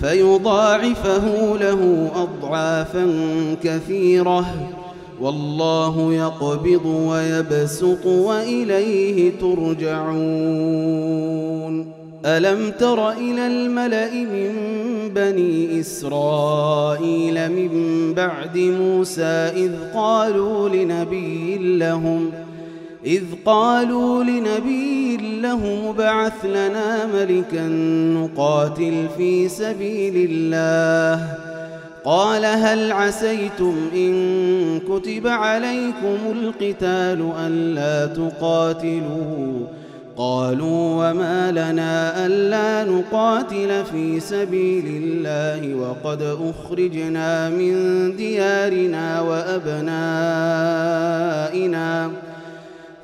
فيضاعفه له أضعافا كثيرة. والله يقبض ويبسط وإليه ترجعون. ألم تر إلى الملأ من بني إسرائيل من بعد موسى إذ قالوا لنبي لهم إذ قالوا لنبي له بعث لنا ملكا نقاتل في سبيل الله. قال هل عسيتم إن كتب عليكم القتال ألا تقاتلوا؟ قالوا وما لنا ألا نقاتل في سبيل الله وقد أخرجنا من ديارنا وأبنائنا.